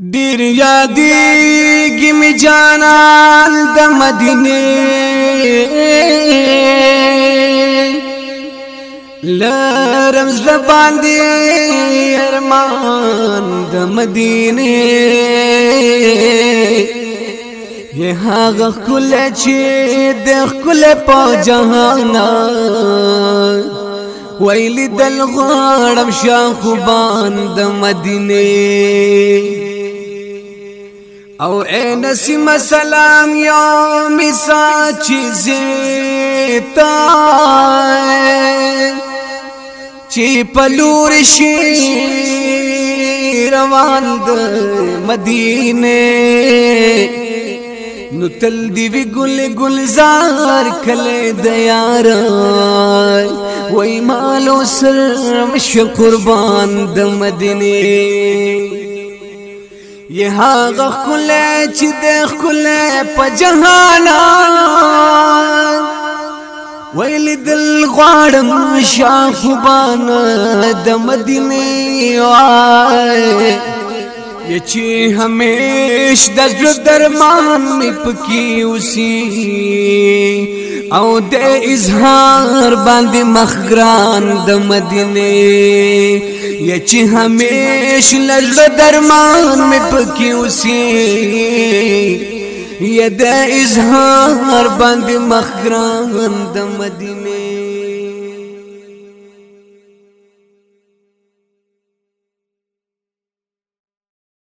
دیر یادی گی می جانال د مدینه لرمز باندې ارمان د مدینه یہ هاغه خل چې د خل په جهان ویلی دل غاړم شاخوبان د مدینه او اے نسیم سلام یو میسا چیزی تا چی پلور شی روان د مدینه نو تل دی وی ګل ګلزار کله د یار وای مالو سر مش قربان د مدینه یہ هغه خله چې د خله په جهان ویل دل غواړم شاخ بان د مدینه چې همیش د زړه درمان می پکې وسی او د اظهار باندې مخګران د مدینه یا چې همیش لږه درمان می پکې وسی یا د اظهار باندې مخګران د مدینه